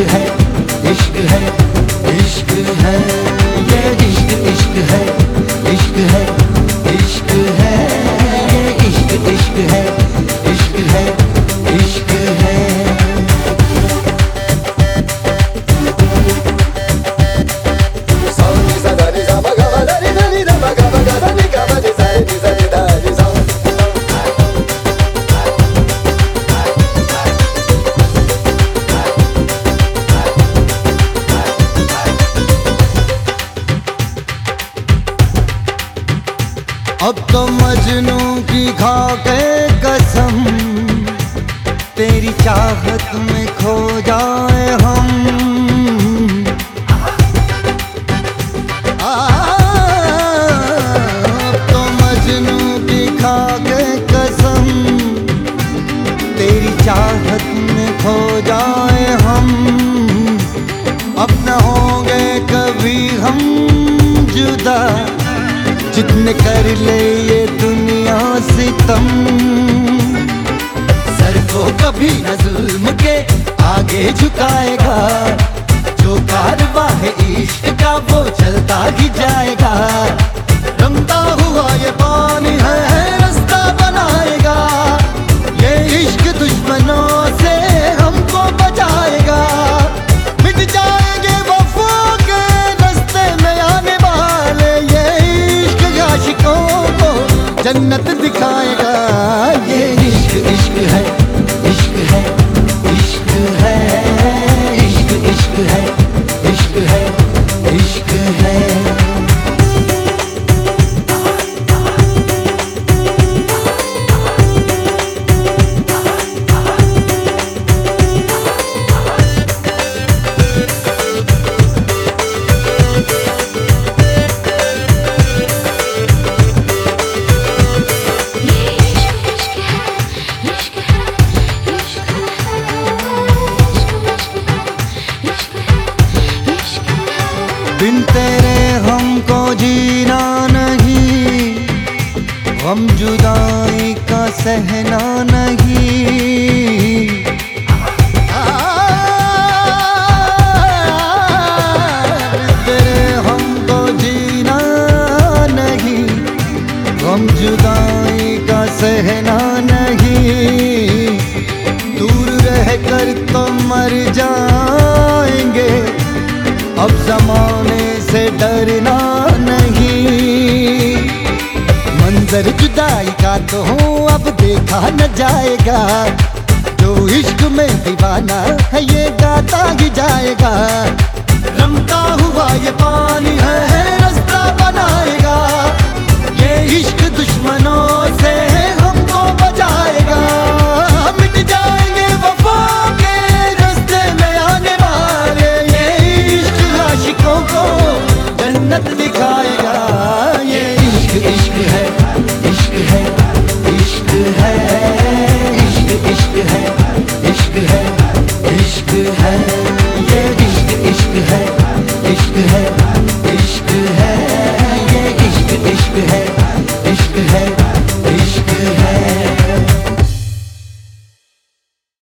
इश्क अब तो मजनू की खा के कसम तेरी चाहत में खो जाए जितने कर ले ये दुनिया सितम सर को कभी न जुल्म के आगे झुकाएगा। जो कारवा है इश्क का वो चलता ही जाएगा। रमता हुआ ये पानी है जन्नत दिखाएगा हम जुदाई का सहना नहीं। तेरे हमको जीना नहीं। हम जुदाई का सहना नहीं। दूर रह कर तो मर जाएँगे। अब जमाने से डरना नहीं। मंजर तो अब देखा न जाएगा। जो इश्क में दीवाना है, ये गाता ही जाएगा। रमता हुआ ये पानी है